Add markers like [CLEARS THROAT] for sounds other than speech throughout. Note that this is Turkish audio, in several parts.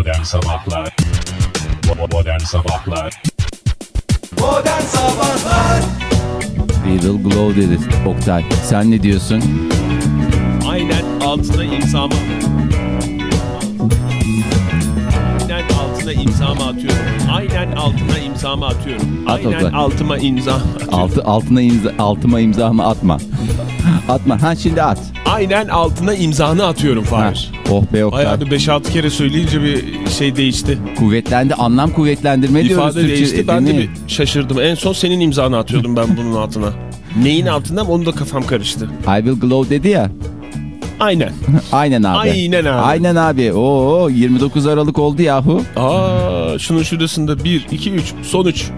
Modern Sabahlar Modern Sabahlar Modern Sabahlar We will glow dedi Oktay. Sen ne diyorsun? Aynen altına imzamı. Aynen altına imzamı atıyorum. Aynen altına imzamı atıyorum. At Aynen Oktay. altıma imza atıyorum. Altı, altına imza, altıma imza mı atma. Atma. Ha şimdi at. Aynen altına imzanı atıyorum. Fahir. Oh be Oktay. Bayağı bir 5-6 kere söyleyince bir şey değişti. Kuvvetlendi. Anlam kuvvetlendirme diyoruz İfade Türkçe, değişti. Ben de bir şaşırdım. En son senin imzanı atıyordum ben bunun altına. Neyin altına onu da kafam karıştı. I will glow dedi ya. Aynen. [LAUGHS] Aynen abi. Aynen abi. Aynen abi. Oo 29 Aralık oldu yahu. Aa, şunun şurasında 1, 2, 3 sonuç. Son 3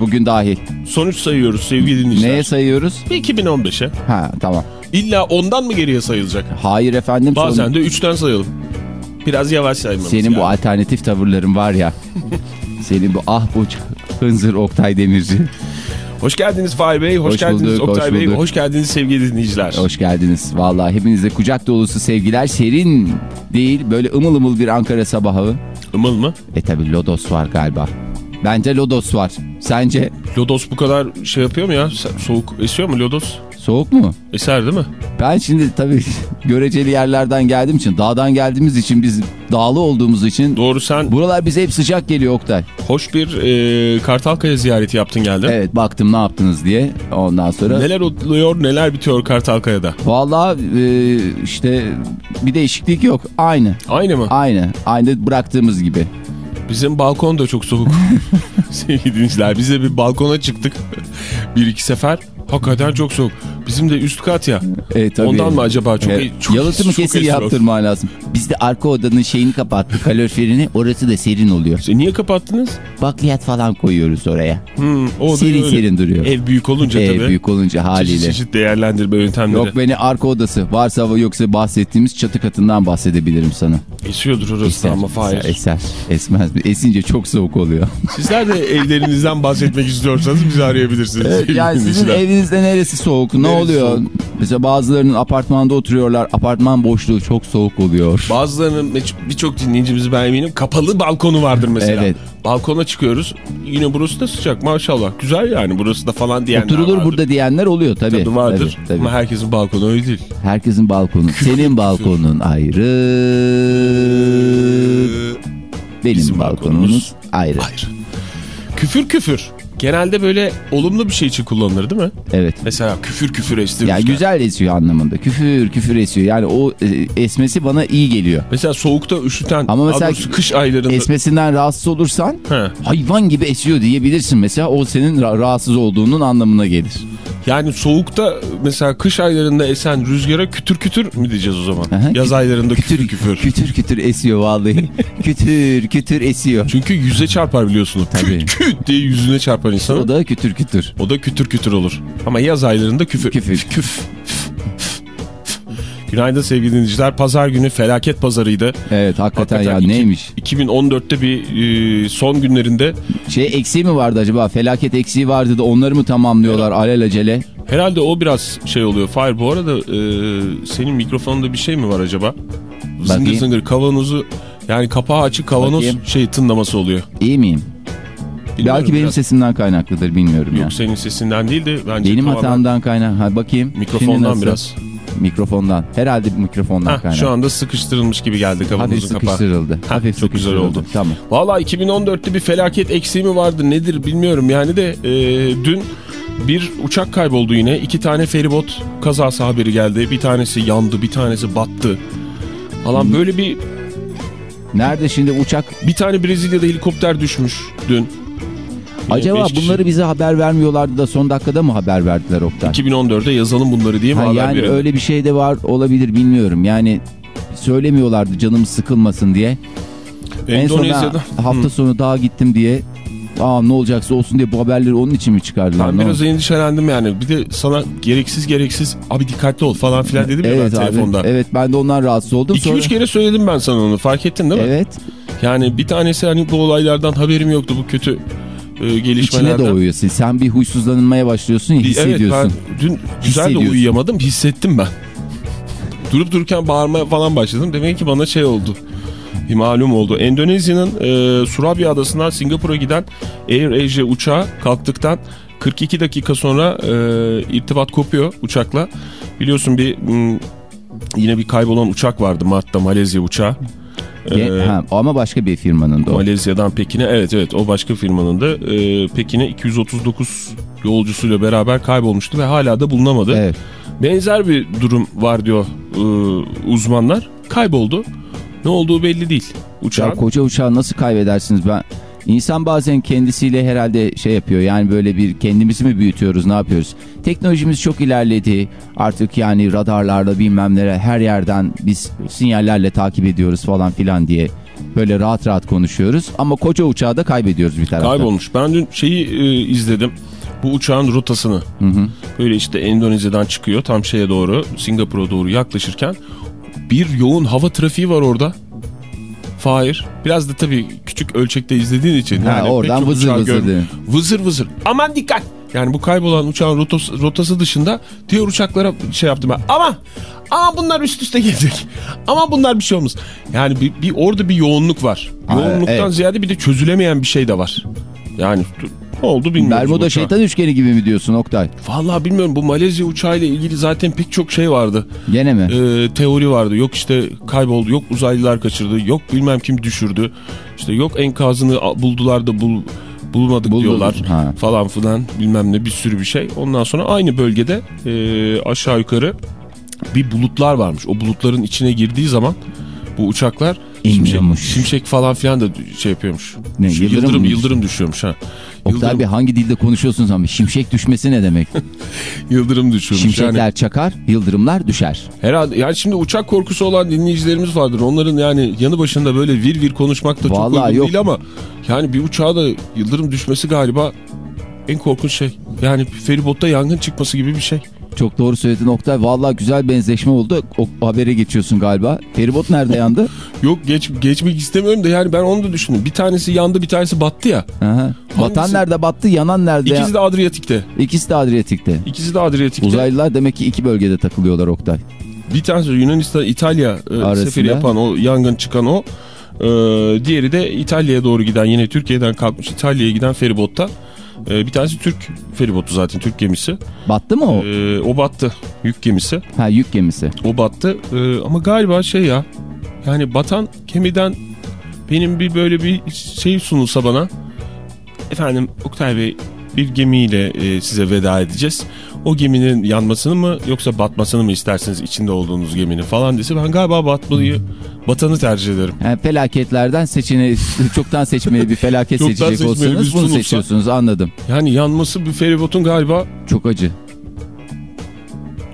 bugün dahil. Sonuç sayıyoruz sevgili dinleyiciler. Neye sayıyoruz? 2015'e. Ha tamam. İlla ondan mı geriye sayılacak? Hayır efendim. son- Bazen de 3'ten sayalım. Biraz yavaş saymamız Senin bu yani. alternatif tavırların var ya. Senin bu ah bu hınzır Oktay Demirci. Hoş geldiniz Fahir Bey, hoş, Hoş geldiniz bulduk, Oktay hoş Bey, hoş geldiniz sevgili dinleyiciler. Hoş geldiniz. Vallahi hepinize kucak dolusu sevgiler. Serin değil böyle ımıl ımıl bir Ankara sabahı. Imıl mı? E tabi Lodos var galiba. Bence Lodos var. Sence Lodos bu kadar şey yapıyor mu ya? Soğuk esiyor mu Lodos? soğuk mu? Eser değil mi? Ben şimdi tabii [LAUGHS] göreceli yerlerden geldiğim için, dağdan geldiğimiz için biz dağlı olduğumuz için Doğru sen buralar bize hep sıcak geliyor Oktay. hoş bir e, Kartalkaya ziyareti yaptın geldin. Evet baktım ne yaptınız diye. Ondan sonra Neler oluyor neler bitiyor Kartalkaya'da? vallahi e, işte bir değişiklik yok. Aynı. Aynı mı? Aynı. Aynı bıraktığımız gibi. Bizim balkon da çok soğuk. [LAUGHS] Sevgili dinleyiciler biz de bir balkona çıktık. bir iki sefer. Hakikaten çok soğuk. Bizim de üst kat ya. E, tabii. Ondan mı acaba? Çok, Evet. çok Yalıtımı çok kesin yaptırma lazım. Biz de arka odanın şeyini kapattık kaloriferini. Orası da serin oluyor. E, Niye kapattınız? Bakliyat falan koyuyoruz oraya. Hmm, o serin öyle. serin duruyor. Ev büyük olunca Ev tabii. büyük olunca Çeşit haliyle. çeşit değerlendirme yöntemleri. Yok beni arka odası varsa yoksa bahsettiğimiz çatı katından bahsedebilirim sana. Esiyordur orası da ama Fahir. eser, eser. Esmez mi? Esince çok soğuk oluyor. [LAUGHS] Sizler de evlerinizden bahsetmek istiyorsanız bizi arayabilirsiniz. Evet, yani sizin evinizde neresi soğuk? Ne Neresi oluyor? Mesela bazılarının apartmanda oturuyorlar. Apartman boşluğu çok soğuk oluyor. Bazılarının birçok dinleyicimiz ben eminim kapalı balkonu vardır mesela. Evet. Balkona çıkıyoruz. Yine burası da sıcak maşallah. Güzel yani burası da falan diyenler Oturulur vardır. burada diyenler oluyor tabii. Tabii vardır. Tabii, tabii. Ama herkesin balkonu öyle değil. Herkesin balkonu. Senin balkonun ayrı. Benim Bizim balkonumuz balkonumuz ayrı. Hayır. Küfür küfür. Genelde böyle olumlu bir şey için kullanılır değil mi? Evet. Mesela küfür küfür esti. Ya güzel esiyor anlamında. Küfür küfür esiyor. Yani o e, esmesi bana iyi geliyor. Mesela soğukta üşüten, Ama mesela kış aylarında. Esmesinden rahatsız olursan He. hayvan gibi esiyor diyebilirsin. Mesela o senin ra- rahatsız olduğunun anlamına gelir. Yani soğukta mesela kış aylarında esen rüzgara kütür kütür mü diyeceğiz o zaman? Aha, Yaz aylarında küfür küfür. Kütür kütür esiyor vallahi. [LAUGHS] kütür kütür esiyor. Çünkü yüze çarpar biliyorsun. Tabii. Küt küt diye yüzüne çarpar insanı. O da kütür kütür. O da kütür kütür olur. Ama yaz aylarında küfür. Küfür. Küf. Günaydın sevgili dinleyiciler. Pazar günü felaket pazarıydı. Evet hakikaten, Hakikaten ya iki- neymiş? 2014'te bir e, son günlerinde Şey eksiği mi vardı acaba? Felaket eksiği vardı da onları mı tamamlıyorlar alelacele? herhalde o biraz şey oluyor. Fahir bu arada e, senin mikrofonunda bir şey mi var acaba? Zıngır Bakayım. zıngır kavanozu yani kapağı açık kavanoz Bakayım. şey tınlaması oluyor. İyi miyim? Bilmiyorum Belki benim biraz. sesimden kaynaklıdır bilmiyorum ya. Yok senin sesinden değil de bence Benim tamamen hatamdan kaynak. Ha bakayım. Mikrofondan biraz. Mikrofondan. Herhalde mikrofondan Heh, kaynak. şu anda sıkıştırılmış gibi geldi Hafif kavanozun kapağı. sıkıştırıldı. Heh, Hafif çok güzel oldu. Tamam. Valla 2014'te bir felaket eksiği mi vardı nedir bilmiyorum yani de e, dün bir uçak kayboldu yine. iki tane feribot kazası haberi geldi. Bir tanesi yandı bir tanesi battı. Falan böyle bir Nerede şimdi uçak? bir tane Brezilya'da helikopter düşmüş dün. Acaba bunları bize haber vermiyorlardı da son dakikada mı haber verdiler Oktay? 2014'te yazalım bunları diye mi Ha, haber yani verelim? öyle bir şey de var olabilir bilmiyorum. Yani söylemiyorlardı canımız sıkılmasın diye. En son Endonezya'da. ha- hafta sonu daha gittim diye Aa ne olacaksa olsun diye bu haberleri onun için mi çıkardılar? Ben biraz oldu? endişelendim yani. Bir de sana gereksiz gereksiz abi dikkatli ol falan filan dedim ya Evet ben abi. telefonda. Evet ben de ondan rahatsız oldum. 2-3 Sonra... kere söyledim ben sana onu fark ettin değil mi? Evet. Yani bir tanesi hani bu olaylardan haberim yoktu bu kötü e, İçine gelişmelerden. doğuyorsun. Sen bir huysuzlanmaya başlıyorsun ya Bir- Evet hissediyorsun. ben dün güzel de Hissediyorsun. uyuyamadım hissettim ben. [LAUGHS] Durup dururken bağırmaya falan başladım. Demek ki bana şey oldu. bir malum oldu. Endonezya'nın e, Surabaya adasından Singapur'a giden Air Asia uçağı kalktıktan 42 dakika sonra e, irtibat kopuyor uçakla. Biliyorsun bir m, yine bir kaybolan uçak vardı Mart'ta Malezya uçağı. Ee, ha, ama başka bir firmanın da o. Malezya'dan Pekin'e evet evet o başka firmanın da e, Pekin'e 239 yolcusuyla beraber kaybolmuştu ve hala da bulunamadı. Evet. Benzer bir durum var diyor e, uzmanlar. Kayboldu. Ne olduğu belli değil. Uçağın. Ya koca uçağı nasıl kaybedersiniz ben? İnsan bazen kendisiyle herhalde şey yapıyor yani böyle bir kendimizi mi büyütüyoruz ne yapıyoruz? Teknolojimiz çok ilerledi artık yani radarlarla bilmem nere her yerden biz sinyallerle takip ediyoruz falan filan diye böyle rahat rahat konuşuyoruz. Ama koca uçağı da kaybediyoruz bir taraftan. Kaybolmuş. Ben dün şeyi e, izledim. Bu uçağın rotasını. Böyle işte Endonezya'dan çıkıyor tam şeye doğru Singapur'a doğru yaklaşırken bir yoğun hava trafiği var orada. Fahir. Biraz da tabii küçük ölçekte izlediğin için. Ha, yani oradan vızır vızır. Vızır vızır. Aman dikkat. Yani bu kaybolan uçağın rotası, rotası dışında diğer uçaklara şey yaptım ben. Ama ama bunlar üst üste gelecek. [LAUGHS] Ama bunlar bir şey olmaz. Yani bir, bir orada bir yoğunluk var. Yoğunluktan evet. ziyade bir de çözülemeyen bir şey de var. Yani oldu bilmiyorum. Bermuda şeytan üçgeni gibi mi diyorsun Oktay? Vallahi bilmiyorum bu Malezya uçağıyla ilgili zaten pek çok şey vardı. Gene mi? Ee, teori vardı. Yok işte kayboldu, yok uzaylılar kaçırdı, yok bilmem kim düşürdü. İşte yok enkazını buldular da bul, bulmadık Buldu- diyorlar ha. falan filan bilmem ne bir sürü bir şey. Ondan sonra aynı bölgede e, aşağı yukarı bir bulutlar varmış. O bulutların içine girdiği zaman bu uçaklar İnmiyormuş. şimşek falan filan da şey yapıyormuş. Ne, Şu yıldırım yıldırım, yıldırım düşüyormuş ha. Oktay Yıldırım, bir hangi dilde konuşuyorsunuz ama şimşek düşmesi ne demek? [LAUGHS] yıldırım düşüyormuş. Şimşekler Yani çakar, yıldırımlar düşer. Herhalde yani şimdi uçak korkusu olan dinleyicilerimiz vardır. Onların yani yanı başında böyle vir vir konuşmak da çok Vallahi uygun yok. değil ama yani bir uçağa da yıldırım düşmesi galiba en korkunç şey. Yani feribotta yangın çıkması gibi bir şey. Çok doğru söyledin Oktay. Vallahi güzel benzeşme oldu. O habere geçiyorsun galiba. Feribot nerede yandı? [LAUGHS] Yok geç, geçmek istemiyorum da yani ben onu da düşündüm. Bir tanesi yandı bir tanesi battı ya. Aha. Batan nerede battı, yanan nerede? İkisi de Adriyatik'te. İkisi de Adriyatik'te. İkisi de Adriyatik'te. Uzaylılar demek ki iki bölgede takılıyorlar Oktay. Bir tanesi Yunanistan İtalya e, Arasında. seferi yapan o yangın çıkan o. Ee, diğeri de İtalya'ya doğru giden yine Türkiye'den kalkmış İtalya'ya giden feribotta. Ee, bir tanesi Türk feribotu zaten Türk gemisi. Battı mı o? Ee, o battı. Yük gemisi. Ha yük gemisi. O battı. Ee, ama galiba şey ya. Yani batan gemiden benim bir böyle bir şey sunulsa bana. Efendim Oktay Bey bir gemiyle e, size veda edeceğiz. O geminin yanmasını mı yoksa batmasını mı isterseniz içinde olduğunuz geminin falan dese ben galiba batmayı batanı tercih ederim. Yani felaketlerden seçeneği çoktan seçmeye bir felaket Çoktan seçecek olsanız bunu seçiyorsunuz anladım. Yani yanması bir feribotun galiba Çok acı.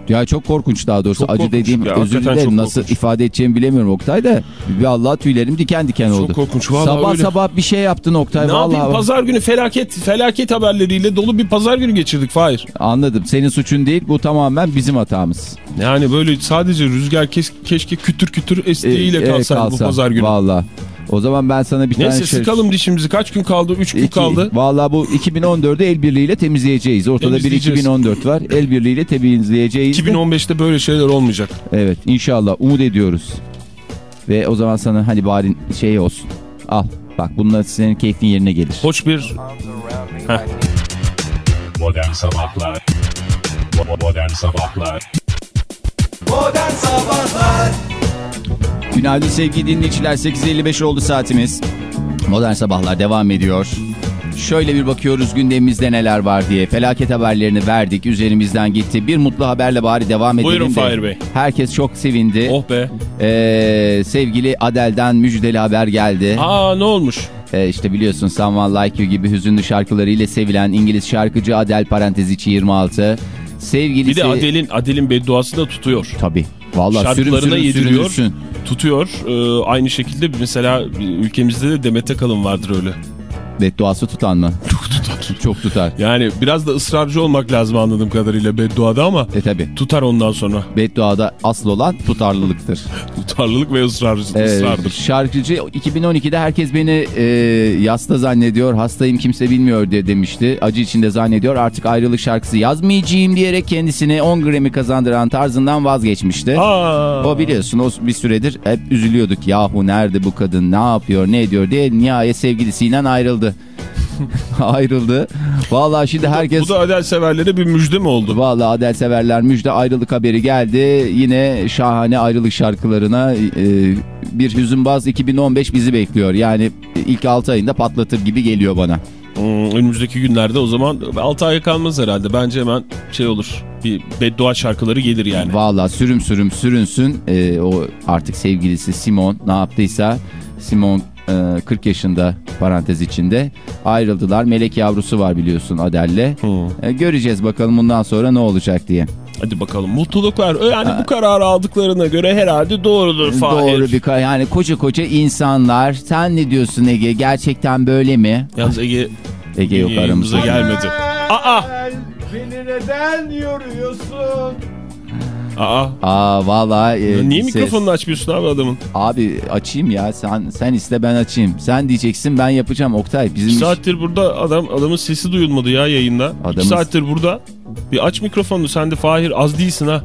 Ya çok korkunç daha doğrusu. Çok acı dediğim Ya, özür dilerim nasıl korkunç. ifade edeceğimi bilemiyorum Oktay da. Bir Allah tüylerim diken diken oldu. çok korkunç. Vallahi sabah öyle. sabah bir şey yaptın Oktay. Ne vallahi. yapayım pazar günü felaket felaket haberleriyle dolu bir pazar günü geçirdik Fahir. Anladım. Senin suçun değil. Bu tamamen bizim hatamız. Yani böyle sadece rüzgar kes, keşke kütür kütür estiğiyle Ee, kalsaydı bu kalsa. pazar günü. Valla. O zaman ben sana bir Neyse tane şey... sıkalım dişimizi. Kaç gün kaldı? 3 gün İki- kaldı. Valla bu 2014'ü el birliğiyle temizleyeceğiz. Ortada bir Temizleyeceğiz. 2014 var. El birliğiyle temizleyeceğiz. de- 2015'te böyle şeyler olmayacak. Evet inşallah umut ediyoruz. Ve o zaman sana hani bari şey olsun. Al bak bunlar senin keyfin yerine gelir. Hoş bir Modern Sabahlar Modern Sabahlar Modern Sabahlar Günaydın sevgili dinleyiciler 8.55 oldu saatimiz. Modern Sabahlar devam ediyor. Şöyle bir bakıyoruz gündemimizde neler var diye. Felaket haberlerini verdik üzerimizden gitti. Bir mutlu haberle bari devam edelim Buyurun de. Fahir Bey. Herkes çok sevindi. oh be. Ee, sevgili Adel'den müjdeli haber geldi. Aa ne olmuş? Ee, işte biliyorsun Someone Like You gibi hüzünlü şarkılarıyla sevilen İngiliz şarkıcı Adele parantez içi 26. Sevgilisi... Bir de Adel'in Adel'in bedduası da tutuyor. Tabii. Vallahi sürüm sürüm yediriyor. sürünsün. Tutuyor. Ee, aynı şekilde mesela ülkemizde de Demet Akalın vardır öyle. Bedduası tutan mı? [LAUGHS] Çok tutar. Yani biraz da ısrarcı olmak lazım anladığım kadarıyla bedduada ama E tabi. tutar ondan sonra. Bedduada asıl olan tutarlılıktır. [LAUGHS] Tutarlılık ve ısrar, Evet, ısrardır. şarkıcı 2012'de herkes beni e, yasta zannediyor, hastayım kimse bilmiyor diye demişti. Acı içinde zannediyor artık ayrılık şarkısı yazmayacağım diyerek kendisine 10 Grammy kazandıran tarzından vazgeçmişti. Aa, O biliyorsun o bir süredir hep üzülüyorduk. Yahu nerede bu kadın ne yapıyor ne ediyor diye nihayet sevgilisiyle ayrıldı. [LAUGHS] ayrıldı. Vallahi şimdi herkes... Bu da Adel severlere bir müjde mi oldu? Vallahi Adel severler müjde ayrılık haberi geldi. Yine şahane ayrılık şarkılarına e, bir hüzünbaz 2015 bizi bekliyor. Yani ilk 6 ayında patlatır gibi geliyor bana. Hmm, önümüzdeki günlerde o zaman 6 aya kalmaz herhalde. Bence hemen şey olur. Bir beddua şarkıları gelir yani. Vallahi sürüm sürüm sürünsün. E, o artık sevgilisi Simon ne yaptıysa Simon 40 yaşında parantez içinde ayrıldılar. Melek yavrusu var biliyorsun Adel'le. Hmm. E, göreceğiz bakalım bundan sonra ne olacak diye. Hadi bakalım mutluluklar. Yani bu kararı aldıklarına göre herhalde doğrudur Fahir. Doğru bir ka- yani koca koca insanlar. Sen ne diyorsun Ege? Gerçekten böyle mi? Yalnız Ege Ege yok aramızda. gelmedi. Aa! Beni neden yoruyorsun? Aa! Aa vallahi. e, niye ses- mikrofonunu açmıyorsun abi adamın? Abi açayım ya sen sen iste ben açayım. Sen diyeceksin ben yapacağım Oktay. Bizim Bir iş- saattir burada adam adamın sesi duyulmadı ya yayında. Adamın- İki saattir burada. Bir aç mikrofonunu sen de Fahir az değilsin ha.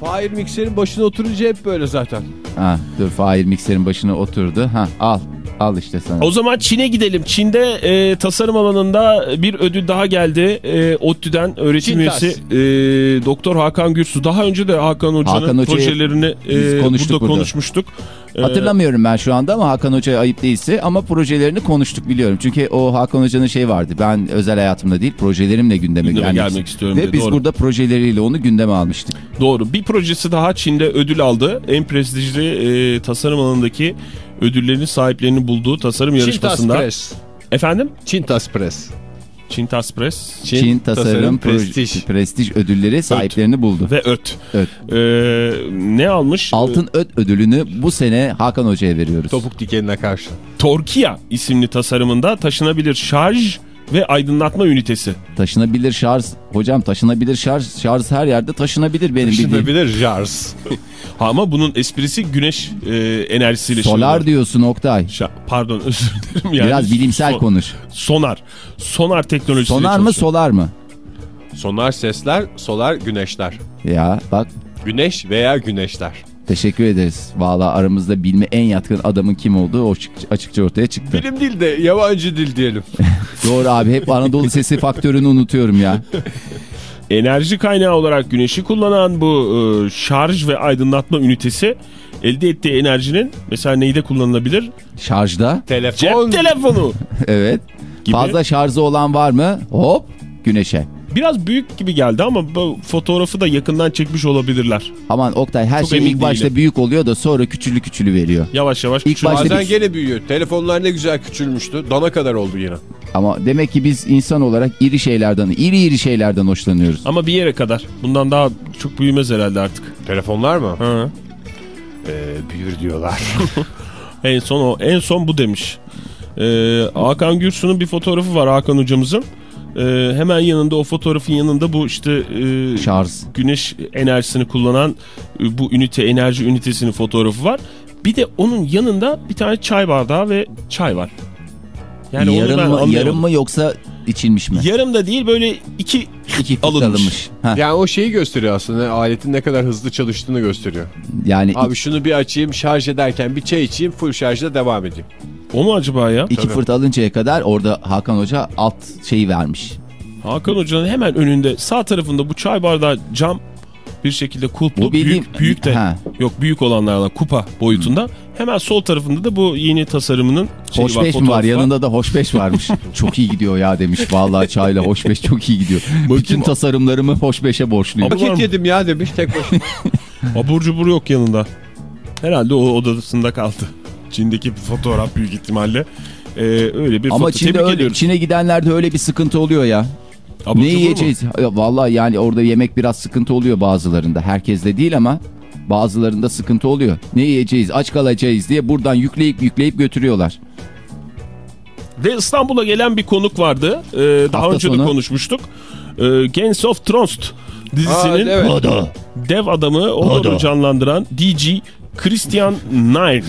Fahir mikserin başına oturunca hep böyle zaten. Ha, dur Fahir mikserin başına oturdu. Ha al. Al işte sana. O zaman Çin'e gidelim. Çin'de e, tasarım alanında bir ödül daha geldi. E, ODTÜ'den öğretim Çintas. üyesi e, Doktor Hakan Gürsu. Daha önce de Hakan Hoca'nın Hoca'yı projelerini e, konuştuk burada, burada. konuşmuştuk. E, Hatırlamıyorum ben şu anda ama Hakan Hoca ayıp değilse ama projelerini konuştuk biliyorum. Çünkü o Hakan Hoca'nın şey vardı. Ben özel hayatımda değil projelerimle gündeme, Gündeme gelmek, gelmek istiyorum Ve diye, biz doğru. burada projeleriyle onu gündeme almıştık. Doğru. Bir projesi daha Çin'de ödül aldı. En prestijli e, tasarım alanındaki ödüllerin sahiplerini bulduğu tasarım Çintas yarışmasında. Press. Efendim? Çintas Press. Çintas Press Çin, Tasarım, Prestij. Prestij. Prestij ödülleri sahiplerini buldu. ve ÖT. Evet. E, ne almış? Altın Öt ödülünü bu sene Hakan Hoca'ya veriyoruz. Topuk dikenine karşı. Torkia isimli tasarımında taşınabilir şarj ve aydınlatma ünitesi. Taşınabilir şarj. Hocam taşınabilir şarj. Şarj her yerde taşınabilir benim bildiğim. Taşınabilir. Ha, [LAUGHS] ama bunun esprisi güneş e, enerjisiyle. Solar şimdi- diyorsun Oktay. Şa- pardon [LAUGHS] özür dilerim. Yani Biraz bilimsel so- konuş. Sonar. Sonar teknolojisiyle Sonar mı çalışıyor. solar mı? Sonar sesler, solar güneşler. Ya bak Güneş veya güneşler. Teşekkür ederiz. Valla aramızda bilme en yatkın adamın kim olduğu açıkça ortaya çıktı. Bilim değil de yabancı dil diyelim. [LAUGHS] Doğru abi hep Anadolu sesi faktörünü unutuyorum ya. [LAUGHS] Enerji kaynağı olarak güneşi kullanan bu e, şarj ve aydınlatma ünitesi elde ettiği enerjinin mesela neyde kullanılabilir? Şarjda Telefon. Cep telefonu. [LAUGHS] evet. Gibi. Fazla şarjı olan var mı? Hop güneşe. Biraz büyük gibi geldi ama bu fotoğrafı da yakından çekmiş olabilirler. Aman Oktay her Çok şey ilk başta değilim. büyük oluyor da sonra küçülü küçülü veriyor. Yavaş yavaş İlk başta Bazen bir- gene büyüyor. Telefonlar ne güzel küçülmüştü. Dana kadar oldu yine. Ama demek ki biz insan olarak iri şeylerden, iri iri şeylerden hoşlanıyoruz. Ama bir yere kadar. Bundan daha çok büyümez herhalde artık. Telefonlar mı? Ha. Ee, büyür diyorlar. [LAUGHS] En son o. En son bu demiş. Ee, Hakan Gürsu'nun bir fotoğrafı var Hakan hocamızın. Ee, hemen yanında o fotoğrafın yanında bu işte e, Şarj. güneş enerjisini kullanan e, bu ünite enerji ünitesinin fotoğrafı var. Bir de onun yanında bir tane çay bardağı ve çay var. Yani yarım, mı, yarım mı yoksa içilmiş mi? Yarım da değil böyle iki İki alınmış. alınmış. Ha, yani o şeyi gösteriyor aslında. Aletin ne kadar hızlı çalıştığını gösteriyor. yani Abi şunu bir açayım şarj ederken bir çay içeyim full şarjda devam edeyim. O mu acaba ya? iki fırt alıncaya kadar orada Hakan Hoca alt şeyi vermiş. Hakan Hoca'nın hemen önünde sağ tarafında bu çay bardağı cam bir şekilde kulplu Bu bildiğin- büyük, büyük de Ha. yok büyük olanlardan kupa boyutunda. Hemen sol tarafında da bu yeni tasarımının Hoş beş mi var? Yanında da hoş beş varmış. [LAUGHS] çok iyi gidiyor ya demiş. Vallahi çayla hoş beş çok iyi gidiyor. Bütün tasarımlarımı hoş beşe borçluyum. Var Paket yedim ya demiş tek başına. [LAUGHS] Abur cubur yok yanında. Herhalde o odasında kaldı. Çin'deki bir fotoğraf büyük ihtimalle. Ee, öyle bir Ama. Çin'de Tebrik öyle, ediyoruz. Çin'e gidenlerde öyle bir sıkıntı oluyor ya. Abur ne yiyeceğiz? Ya Vallahi yani orada yemek biraz sıkıntı oluyor bazılarında. Herkeste değil ama bazılarında sıkıntı oluyor. Ne yiyeceğiz, aç kalacağız diye buradan yükleyip yükleyip götürüyorlar. Ve İstanbul'a gelen bir konuk vardı. Ee, daha Hafta önce de sonu. konuşmuştuk. Ee, Games of Thrones dizisinin Aa, evet. Dev adamı Odor'u canlandıran DJ Christian Nine.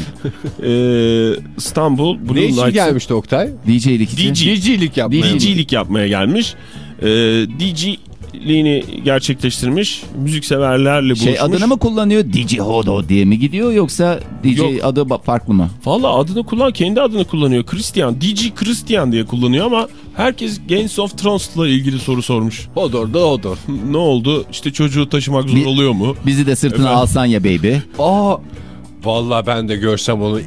Ee, İstanbul Blue Ne için Lights'ın gelmişti Oktay? DJ'lik için. DJ. DJ'lik yapmaya. DJ'lik yapmaya gelmiş. Ee, DJ'liğini gerçekleştirmiş. Müzikseverlerle buluşmuş. Şey adını mı kullanıyor? DJ Hodo diye mi gidiyor yoksa DJ Yok. adı farklı mı? Valla adını kullan, kendi adını kullanıyor. Christian, DJ Christian diye kullanıyor ama herkes Games of Thrones'la ilgili soru sormuş. Odor da odor. ne oldu? İşte çocuğu taşımak zor oluyor mu? Bizi de sırtına Efendim? alsan ya baby. Aa. Vallahi ben de görsem onu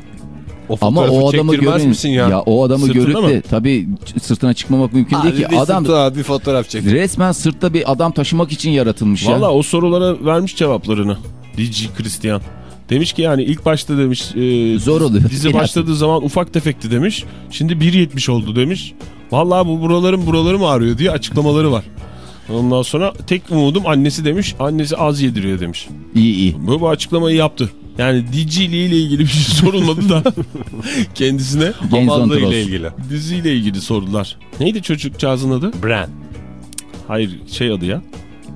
o Ama o adamı görün. misin ya? o adamı Sırtında görüp mı? de tabii sırtına çıkmamak mümkün değil ki. Bir Adam sırtına bir fotoğraf çek. resmen sırtta bir adam taşımak için yaratılmış ya. Valla o sorulara vermiş cevaplarını. DJ Christian. Demiş ki yani ilk başta demiş e, Zor oluyor. dizi Biraz. başladığı zaman ufak tefekti demiş. Şimdi 1.70 oldu demiş. Valla bu buralarım buralarım ağrıyor diye açıklamaları var. Ondan sonra tek umudum annesi demiş. Annesi az yediriyor demiş. İyi iyi. Bu, bu açıklamayı yaptı. Yani DJ'liği ile ilgili bir şey sorulmadı da [LAUGHS] kendisine Hamallığı ile ilgili. diziyle ilgili sordular. Neydi çocukcağızın adı? Brand. Hayır şey adı ya.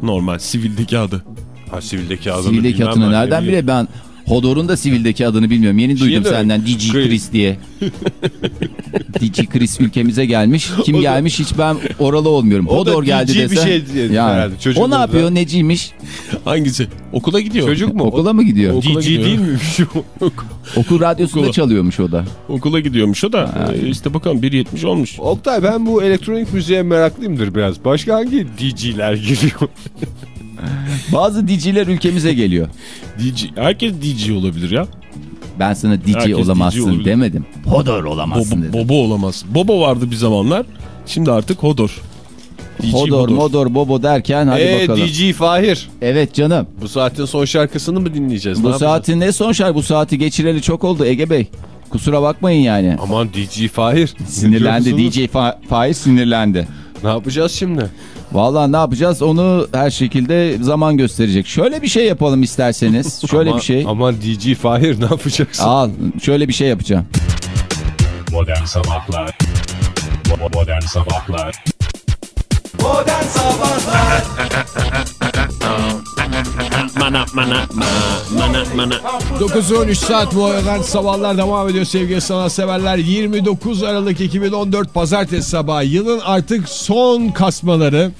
Normal sivildeki adı. Ha sivildeki adını Sivildeki bilmem adını nereden bile ben Hodor'un da sivildeki adını bilmiyorum. Yeni Şey duydum de- senden DJ Chris. Diye. [LAUGHS] DJ Chris ülkemize gelmiş. [LAUGHS] Kim O da- gelmiş hiç ben oralı olmuyorum. O Hodor geldi DJ bir desen. şey diye herhalde. Çocuk O ne yapıyor? da. Neciymiş? Hangisi? Okula gidiyor. Çocuk mu? Okula mı gidiyor? Okula DJ gidiyor. değil miymiş [LAUGHS] o? Okul radyosunda Okula. çalıyormuş o da. Okula gidiyormuş o da. e, işte bakalım 1.70 olmuş. Oktay ben bu elektronik müziğe meraklıyımdır biraz. Başka hangi DJ'ler giriyor? Bazı DJ'ler ülkemize geliyor. [LAUGHS] DJ. Herkes DJ olabilir ya. Ben sana DJ Herkes DJ olamazsın olabilir. demedim. Hodor olamazsın Bobo, dedim. Bobo olamaz. Bobo vardı bir zamanlar. Şimdi artık Hodor. DJ Hodor, modor, bobo derken hadi Eee bakalım. DJ Fahir. Evet canım. Bu saatin son şarkısını mı dinleyeceğiz? Ne Bu yapacağız? saatin ne son şarkı? Bu saati geçireli çok oldu Ege Bey. Kusura bakmayın yani. Aman DJ Fahir. Sinirlendi. DJ Fa Faiz sinirlendi. Ne yapacağız şimdi? Vallahi ne yapacağız onu her şekilde zaman gösterecek. Şöyle bir şey yapalım isterseniz. [LAUGHS] Şöyle Aman- bir şey. Aman DJ Fahir ne yapacaksın? Al şöyle bir şey yapacağım. Modern Sabahlar Bo- Modern Sabahlar [LAUGHS] Mana mana ma, mana mana. 9-13 saat modern sabahlar devam ediyor sevgili sanatseverler. 29 Aralık 2014 Pazartesi sabahı yılın artık son kasmaları.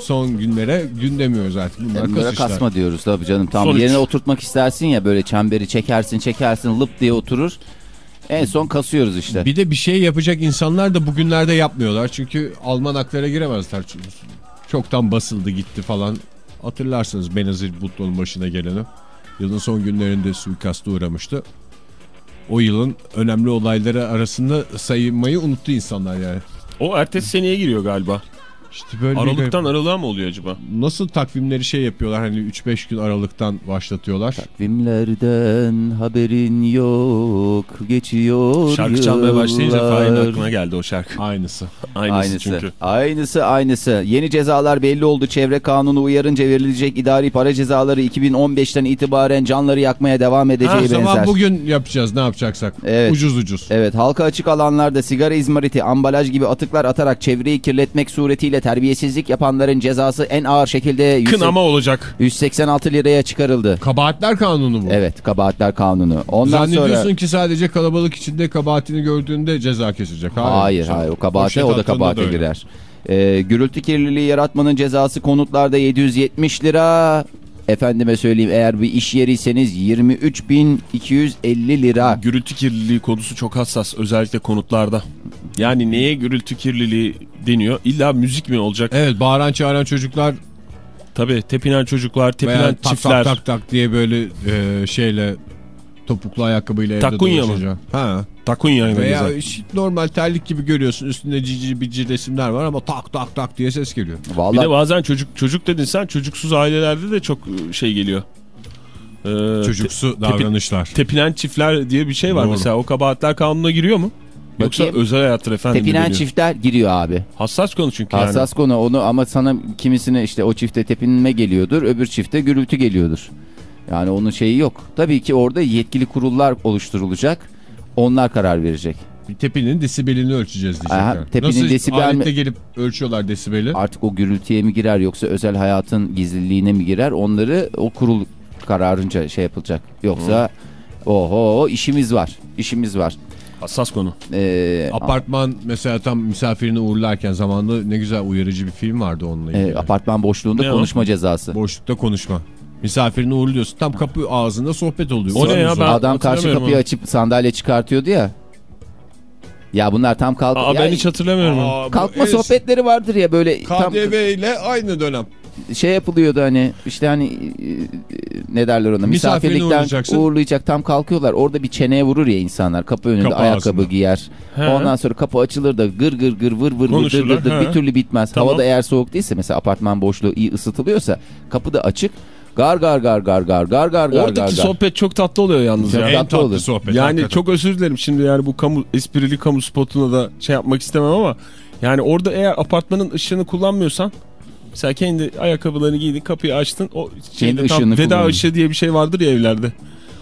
Son günlere gün demiyoruz artık. Bunlar Bunlara kasışlar. kasma diyoruz tabii canım. Tam Sonuç. yerine oturtmak istersin ya böyle çemberi çekersin çekersin lıp diye oturur. En son kasıyoruz işte. Bir de bir şey yapacak insanlar da bugünlerde yapmıyorlar. Çünkü almanaklara giremezler. Çünkü Çoktan basıldı gitti falan. Hatırlarsınız Benazir Bhutto'nun başına geleni. Yılın son günlerinde suikasta uğramıştı. O yılın önemli olayları arasında sayılmayı unuttu insanlar yani. O ertesi seneye giriyor galiba. İşte böyle bir- Aralıktan aralığa mı oluyor acaba? nasıl takvimleri şey yapıyorlar hani 3-5 gün aralıktan başlatıyorlar. Takvimlerden haberin yok geçiyor Şarkı çalmaya başlayınca. Fahir'in aklına geldi o şarkı. Aynısı. Aynısı, Aynısı. çünkü. Aynısı aynısı. Yeni cezalar belli oldu. Çevre kanunu uyarınca verilecek idari para cezaları 2015'ten itibaren canları yakmaya devam edeceği Her benzer. zaman bugün yapacağız ne yapacaksak. Evet. Ucuz ucuz. Evet halka açık alanlarda sigara izmariti, ambalaj gibi atıklar atarak çevreyi kirletmek suretiyle terbiyesizlik yapanların cezası en ağır şekilde 100 Kınama olacak. 186 liraya çıkarıldı. Kabahatler kanunu bu. Evet kabahatler kanunu. Ondan Zannediyorsun sonra... ki sadece kalabalık içinde kabahatini gördüğünde ceza kesecek. Hayır hayır o kabahate Poşet o da kabahate öyle. girer. Ee, gürültü kirliliği yaratmanın cezası konutlarda 770 lira. Efendime söyleyeyim eğer bir iş yeriyseniz 23.250 lira. Gürültü kirliliği konusu çok hassas özellikle konutlarda. Yani neye gürültü kirliliği deniyor? İlla müzik mi olacak? Evet bağıran çağıran çocuklar Tabii tepinen çocuklar, tepinen veya tak çiftler. tak tak tak diye böyle e, şeyle topuklu ayakkabıyla evde Takunya mı? dolaşınca. Ha. Takunya ile Veya güzel. iş- normal terlik gibi görüyorsun üstünde cici bici resimler var ama tak tak tak diye ses geliyor. Bir Vallahi de bazen çocuk çocuk dedin sen çocuksuz ailelerde de çok e, şey geliyor. Ee, Çocuksu te- davranışlar. tepinen çiftler diye bir şey var Doğru. mesela o kabahatler kanununa giriyor mu? Yoksa Bakayım. özel hayattır efendim. tepinen çiftler giriyor abi. Hassas konu çünkü yani. Hassas konu onu ama sana kimisine işte o çifte tepinme geliyordur öbür çifte gürültü geliyordur. Yani onun şeyi yok. Tabii ki orada yetkili kurullar oluşturulacak. Onlar karar verecek. Bir tepenin desibelini ölçeceğiz diyecekler. Aha, tepenin Nasıl desibel aletle mi- gelip ölçüyorlar desibeli? Artık o gürültüye mi girer yoksa özel hayatın gizliliğine mi girer? Onları o kurul kararınca şey yapılacak. Yoksa oho işimiz var. İşimiz var. Hassas konu. Ee, Apartman mesela tam misafirini uğurlarken zamanında ne güzel uyarıcı bir film vardı onunla ilgili. e, apartman boşluğunda Ne o? konuşma cezası. Boşlukta konuşma. Misafirini uğurluyorsun. Tam kapı ağzında sohbet oluyor. O ne ya? Ben Adam karşı kapıyı onu. açıp sandalye çıkartıyordu ya. Ya bunlar tam kalk Aa, ya, ben hiç hatırlamıyorum. Aa, kalkma en- sohbetleri vardır ya böyle tam KDV ile aynı dönem şey yapılıyordu hani işte hani e, e, ne derler ona misafirlikten uğurlayacak tam kalkıyorlar. Orada bir çeneye vurur ya insanlar kapı önünde kapı ayakkabı ağzında. giyer. He. Ondan sonra kapı açılır da gır gır gır vır vır Konuşurlar. vır gır bir türlü bitmez. Tamam. Havada eğer soğuk değilse mesela apartman boşluğu iyi ısıtılıyorsa kapı da açık. Gar gar gar gar gar gar gar gar. Oradaki gar, sohbet çok tatlı oluyor yalnız. Çok yani. En tatlı olur. sohbet. Yani hakikaten. çok özür dilerim şimdi yani bu kamu esprili kamu spotuna da şey yapmak istemem ama yani orada eğer apartmanın ışığını kullanmıyorsan mesela kendi ayakkabılarını giydin kapıyı açtın o şeyde tam ışığını veda kullanın. ışığı diye bir şey vardır ya evlerde.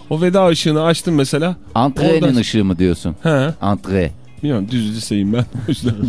O veda ışığını açtın mesela. Antrenin Oradan- ışığı mı diyorsun He. antre Bilmiyorum düz liseyim [LAUGHS] ben.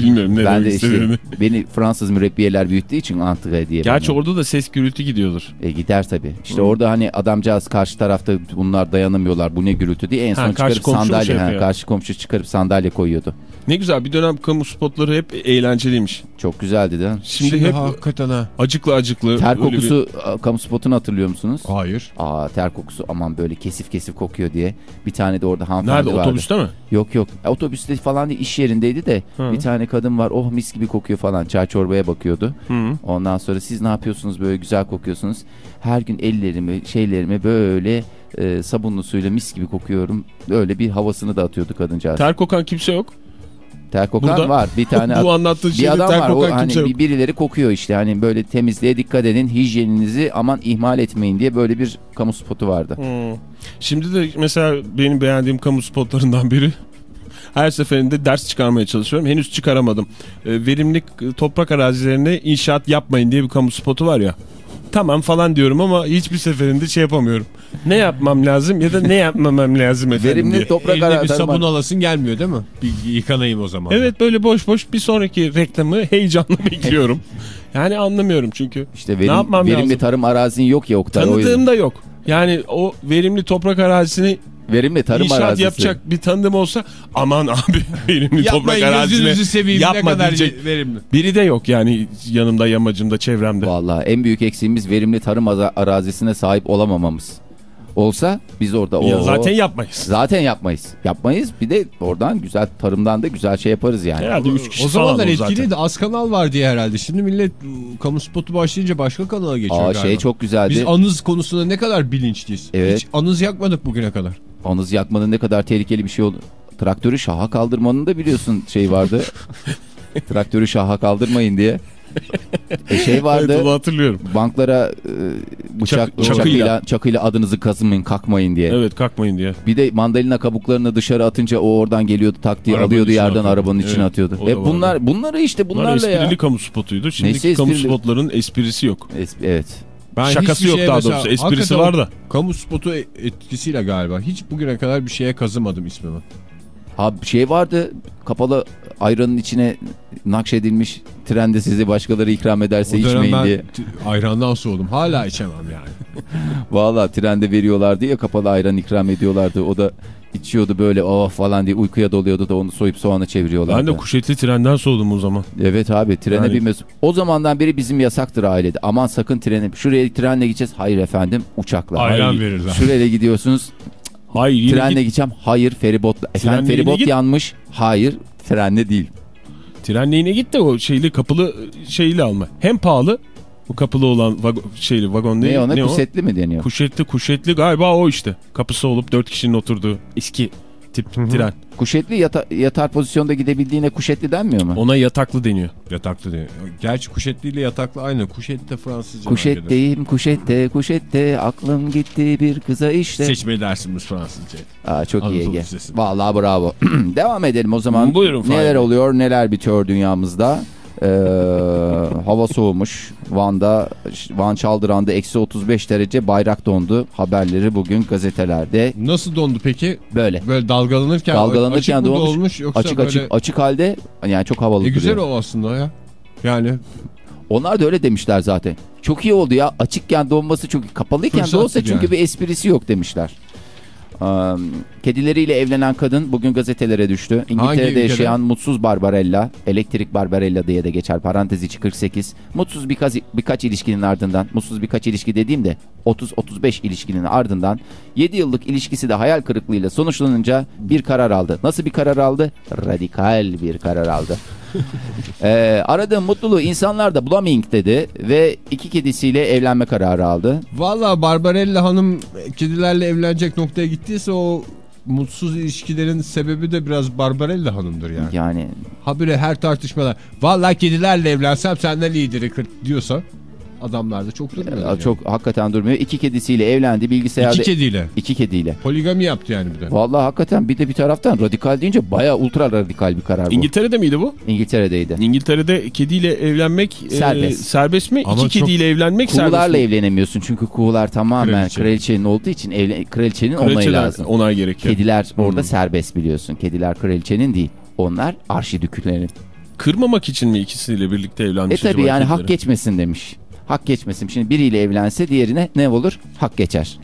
Bilmiyorum ne ben de işte istediğini. beni Fransız mürebbiyeler büyüttüğü için antre diye Gerçi bana- orada da ses gürültü gidiyordur. E gider tabii. İşte Hı. orada hani adamcağız karşı tarafta bunlar dayanamıyorlar bu ne gürültü diye en Ha, son karşı çıkarıp sandalye şey ha, karşı komşu çıkarıp sandalye koyuyordu. Ne güzel bir dönem kamu spotları hep eğlenceliymiş. Çok güzeldi değil mi? Şimdi, Şimdi hep hakikaten ha. acıklı acıklı. Ter bir- kokusu a, kamu spotunu hatırlıyor musunuz? Hayır. Aa ter kokusu aman böyle kesif kesif kokuyor diye. Bir tane de orada hanımefendi Nerede vardı. otobüste mi? Yok yok E, otobüste falan değil iş yerindeydi de Hı. bir tane kadın var oh mis gibi kokuyor falan çay çorbaya bakıyordu. Hı. Ondan sonra siz ne yapıyorsunuz böyle güzel kokuyorsunuz. Her gün ellerimi şeylerimi böyle e, sabunlu suyla mis gibi kokuyorum. Öyle bir havasını da atıyordu kadıncağız. Ter kokan kimse yok. Ter kokan Burada- var bir tane [LAUGHS] Bu anlattığın bir adam ter var o hani bir- birileri kokuyor işte hani böyle temizliğe dikkat edin hijyeninizi aman ihmal etmeyin diye böyle bir kamu spotu vardı. Hmm. Şimdi de mesela benim beğendiğim kamu spotlarından biri. Her seferinde ders çıkarmaya çalışıyorum. Henüz çıkaramadım. E, verimli e, toprak arazilerine inşaat yapmayın diye bir kamu spotu var ya. Tamam falan diyorum ama hiçbir seferinde şey yapamıyorum. Ne yapmam lazım ya da ne yapmamam lazım efendim Verimli diye. toprak Eline bir sabun alasın gelmiyor değil mi? Bir yıkanayım o zaman. Evet böyle boş boş bir sonraki reklamı heyecanla [LAUGHS] bekliyorum. Yani anlamıyorum çünkü. İşte ne verim, yapmam verimli lazım? tarım arazin yok ya Oktay. Tanıdığım da yok. Yani o verimli toprak arazisini Verimli tarım İnşaat arazisi. yapacak bir tanıdığım olsa aman abi [LAUGHS] verimli toprak Yapmayın gözünüzü seveyim ne yapma kadar diyecek. verimli. Biri de yok yani yanımda yamacımda çevremde. Vallahi en büyük eksiğimiz verimli tarım ara- arazisine sahip olamamamız. Olsa biz orada Ya o zaten yapmayız. zaten yapmayız. Yapmayız. Bir de oradan güzel tarımdan da güzel şey yaparız yani. Herhalde 3 kişi O falan zamanlar o etkiliydi. Az kanal var diye herhalde. Şimdi millet kamu spotu başlayınca başka kanala geçiyor Aa galiba. şey çok güzeldi. Biz anız konusunda ne kadar bilinçliyiz. Evet. Hiç anız yakmadık bugüne kadar. Anız yakmanın ne kadar tehlikeli bir şey oldu. Traktörü şaha kaldırmanın da biliyorsun şey vardı. [LAUGHS] Traktörü şaha kaldırmayın diye. E şey vardı. Evet hatırlıyorum. banklara e, bıçak, Çak- çakıyla, çakıyla. çakıyla adınızı kazımayın kalkmayın diye. Evet kalkmayın diye. Bir de mandalina kabuklarını dışarı atınca o oradan geliyordu tak diye Arabanın alıyordu içine yerden atıyordu. arabanın içine Evet, atıyordu. o da E bunlar bunları işte Bunlar bunlarla esprili ya. kamu spotuydu. Şimdiki Neyse kamu esprili. spotların esprisi yok. Es- Evet. Ben Şakası yok daha mesela- doğrusu. Esprisi var da. Kamu spotu etkisiyle galiba. Hiç bugüne kadar bir şeye kazımadım ismimi. Ha şey vardı kapalı ayranın içine nakşedilmiş trende sizi başkaları ikram ederse içmeyin ben diye. ayrandan soğudum. Hala içemem yani. [LAUGHS] Valla trende veriyorlardı ya kapalı ayran ikram ediyorlardı. O da içiyordu böyle oh falan diye uykuya doluyordu da onu soyup soğana çeviriyorlardı. Ben de kuşetli trenden soğudum o zaman. Evet abi trene Yani- binmez. O zamandan beri bizim yasaktır ailede. Aman sakın trene. Şuraya trenle gideceğiz. Hayır efendim uçakla. Ayran Hayır. verirler. Şuraya gidiyorsunuz. Hayır trenle git. gideceğim. Hayır feribotla. Efendim Trenle feribot yanmış. Hayır trenle değil. Trenle yine git de o şeyli kapılı şeyli alma. Hem pahalı bu kapılı olan vago- şeyli vagon Ne, değil. ona ne o? kusetli mi deniyor? Kuşetli kuşetli galiba o işte. Kapısı olup dört kişinin oturduğu eski tip tren. Kuşetli yata- yatar pozisyonda gidebildiğine kuşetli denmiyor mu? Ona yataklı deniyor. Yataklı diye. Gerçi kuşetliyle yataklı aynı. Kuşetli de Fransızca. Kuşetteyim kuşette kuşette aklım gitti bir kıza işte. Seçmeli dersimiz Fransızca. Aa, çok iyi Anadolu Ege. Lisesi. Vallahi bravo. [CLEARS THROAT] Devam edelim o zaman. Buyurun Neler oluyor neler bitiyor dünyamızda. Ee, hava soğumuş. Van'da, Van Çaldıran'da eksi 35 derece bayrak dondu. Haberleri bugün gazetelerde Nasıl dondu peki? böyle. Böyle dalgalanırken, Dalgalanırken açık mı dolmuş, dolmuş yoksa Açık böyle... açık açık halde yani çok havalı E güzel duruyor. o aslında ya. Yani Onlar da öyle demişler zaten. Çok iyi oldu ya. Açıkken donması çok iyi. Kapalıyken Fırsattır donsa çünkü yani. bir esprisi yok demişler. Kedileriyle evlenen kadın bugün gazetelere düştü. İngiltere'de yaşayan mutsuz Barbarella, elektrik Barbarella diye de geçer parantez içi 48. Mutsuz birkaç, birkaç ilişkinin ardından, mutsuz birkaç ilişki dediğimde 30-35 ilişkinin ardından 7 yıllık ilişkisi de hayal kırıklığıyla sonuçlanınca bir karar aldı. Nasıl bir karar aldı? Radikal bir karar aldı. [LAUGHS] Ee, aradığım mutluluğu insanlarda bulamayın dedi ve iki kedisiyle evlenme kararı aldı. Valla Barbarella Hanım kedilerle evlenecek noktaya gittiyse o mutsuz ilişkilerin sebebi de biraz Barbarella Hanım'dır yani. Yani Habire her tartışmada valla kedilerle evlensem senden iyidir diyorsa adamlar da çok durmuyor. e, yani. çok hakikaten durmuyor. İki kedisiyle evlendi bilgisayarda. İki kediyle. iki kediyle. Poligami yaptı yani bir de. Vallahi hakikaten bir de bir taraftan radikal deyince bayağı ultra radikal bir karar bu. İngiltere'de miydi bu? İngiltere'deydi. İngiltere'de kediyle evlenmek e, Serbest. serbest mi? Ama İki kediyle evlenmek serbest Kuğularla mi? evlenemiyorsun çünkü kuğular tamamen Kraliçe. kraliçenin olduğu için evlen kraliçenin onayı lazım. onay gerekiyor. Kediler orada Hmm. serbest biliyorsun. Kediler kraliçenin değil. Onlar arşidükülerin. Kırmamak için mi ikisiyle birlikte E evlenmiş tabi acaba yani hak geçmesin demiş. Hak geçmesin. Şimdi biriyle evlense diğerine ne olur? Hak geçer.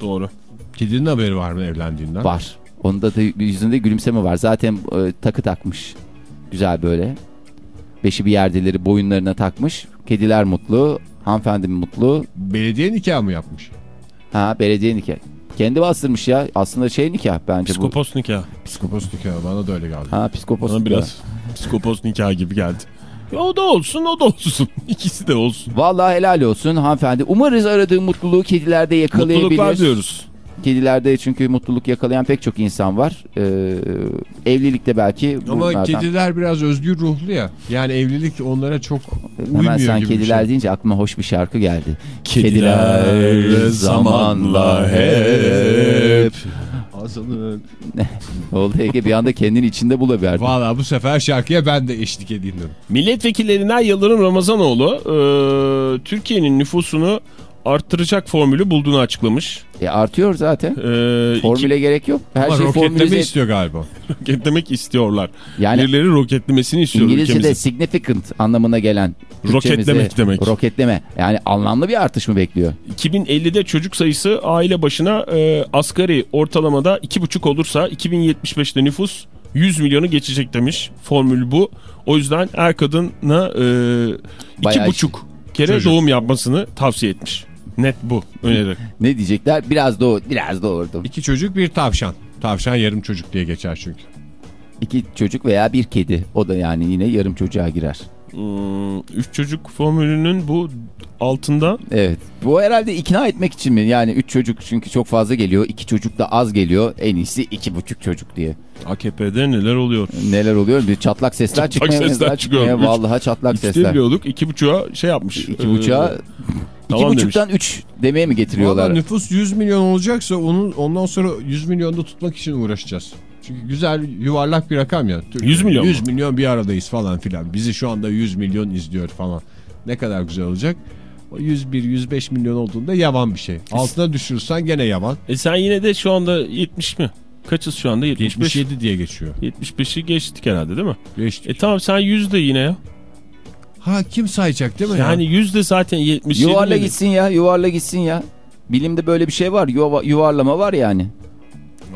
Doğru. Kedinin haberi var mı evlendiğinden? Var. Onda da yüzünde gülümseme var. Zaten e, takı takmış. Güzel böyle. Beşi bir yerdeleri boyunlarına takmış. Kediler mutlu. Hanımefendi mutlu. Belediye nikahı mı yapmış? Ha belediye nikah. Kendi bastırmış ya. Aslında şey nikah bence Psikopos nikah. Psikopos nikahı bana da öyle geldi. bu. Ha psikopos Bana nikah. biraz psikopos nikah gibi geldi. Ya o da olsun o da olsun. [LAUGHS] İkisi de olsun. Vallahi helal olsun hanımefendi. Umarız aradığı mutluluğu kedilerde yakalayabilir. Mutluluklar diyoruz. Kedilerde çünkü mutluluk yakalayan pek çok insan var. Ee, evlilikte belki Ama bunlardan. kediler biraz özgür ruhlu ya. Yani evlilik onlara çok Hemen uymuyor sen gibi kediler şey. deyince aklıma hoş bir şarkı geldi. Kediler zamanla hep. Ağzını... [LAUGHS] Oldu Ege bir anda kendini içinde bulabilir. Valla bu sefer şarkıya ben de eşlik edeyim dedim. Milletvekillerinden Yıldırım Ramazanoğlu e, Türkiye'nin nüfusunu arttıracak formülü bulduğunu açıklamış. E, artıyor zaten. E, Formüle gerek yok. Her Ama şey roketleme formülize. istiyor galiba. [LAUGHS] roketlemek istiyorlar. Yani Birileri roketlemesini istiyor İngilizce'de ülkemizin. significant anlamına gelen. Roketlemek demek. Roketleme. Yani anlamlı bir artış mı bekliyor? 2050'de çocuk sayısı aile başına e, asgari ortalamada 2,5 olursa 2075'te nüfus 100 milyonu geçecek demiş. Formül bu. O yüzden her kadına e, Bayağı 2,5 kere Çocuk. doğum yapmasını tavsiye etmiş. Net bu öneri. Ne diyecekler? Biraz doğ biraz doğurdum. İki çocuk bir tavşan. Tavşan yarım çocuk diye geçer çünkü. İki çocuk veya bir kedi. O da yani yine yarım çocuğa girer. Hmm, üç çocuk formülünün bu altında Evet. Bu herhalde ikna etmek için mi? Yani üç çocuk çünkü çok fazla geliyor. iki çocuk da az geliyor. En iyisi iki buçuk çocuk diye. AKP'de neler oluyor? Neler oluyor? Bir çatlak sesler Çatlak çıkmaya sesler çıkmaya- çıkıyor. Vallahi çatlak sesler. biliyorduk iki buçuğa şey yapmış. İki buçuğa Ee, iki tamam buçuktan üç demeye mi getiriyorlar? nüfus 100 milyon olacaksa onun ondan sonra 100 milyonda tutmak için uğraşacağız. Çünkü güzel yuvarlak bir rakam ya. Türkiye. 100 milyon 100 mu? milyon bir aradayız falan filan. Bizi şu anda 100 milyon izliyor falan. Ne kadar güzel olacak. O 101-105 milyon olduğunda yavan bir şey. Altına düşürürsen gene yavan. E sen yine de şu anda 70 mi? Kaçız şu anda? 75. 77 diye geçiyor. 75'i geçtik herhalde değil mi? Geçtik. E tamam sen 100 de yine ya. Ha kim sayacak değil mi Yani ya? 100 de zaten 77 Yuvarla gitsin ya yuvarla gitsin ya. Bilimde böyle bir şey var. Yuva, yuvarlama var yani.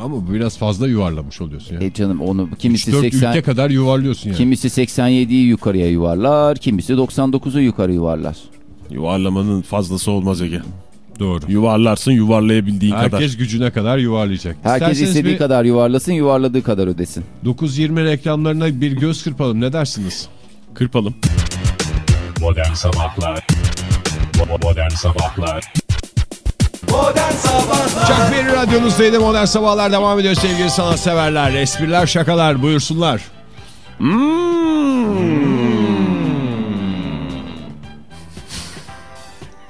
Ama biraz fazla yuvarlamış oluyorsun ya. E canım onu kimisi 4 80 ülke kadar yuvarlıyorsun yani. kimisi 87'yi yukarıya yuvarlar, kimisi 99'u yukarı yuvarlar. Yuvarlamanın fazlası olmaz Ege. Doğru. Yuvarlarsın yuvarlayabildiğin kadar. Herkes gücüne kadar yuvarlayacak. Herkes İsterseniz istediği bir kadar yuvarlasın, yuvarladığı kadar ödesin. 9.20 reklamlarına bir göz kırpalım ne dersiniz? Kırpalım. Modern Sabahlar Bo- Modern Sabahlar Çak bir radyonuzdaydı Modern Sabahlar devam ediyor sevgili sanatseverler. Espriler şakalar buyursunlar.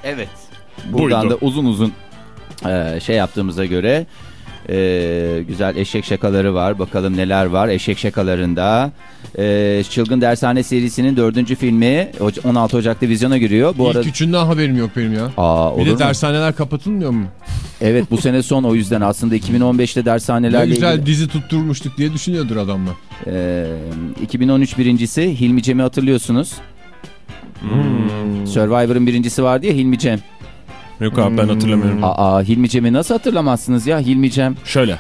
Evet. Buradan Buydu. da uzun uzun e, şey yaptığımıza göre Ee, güzel eşek şakaları var. Bakalım neler var eşek şakalarında. Ee, Çılgın Dershane serisinin dördüncü filmi 16 Ocak'ta vizyona giriyor. Bu İlk arada üçünden haberim yok benim ya. Aa, Bir olur de mu? dershaneler kapatılmıyor mu? Evet bu sene son o yüzden aslında 2015'te Ne dershanelerle güzel ilgili. dizi tutturmuştuk diye düşünüyordur adamlar. Ee, 2013 birincisi Hilmi Cem'i hatırlıyorsunuz. Hmm. Survivor'ın birincisi vardı ya Hilmi Cem. Yok abi ben hatırlamıyorum. Aa Hilmi Cem'i nasıl hatırlamazsınız ya Hilmi Cem. Şöyle.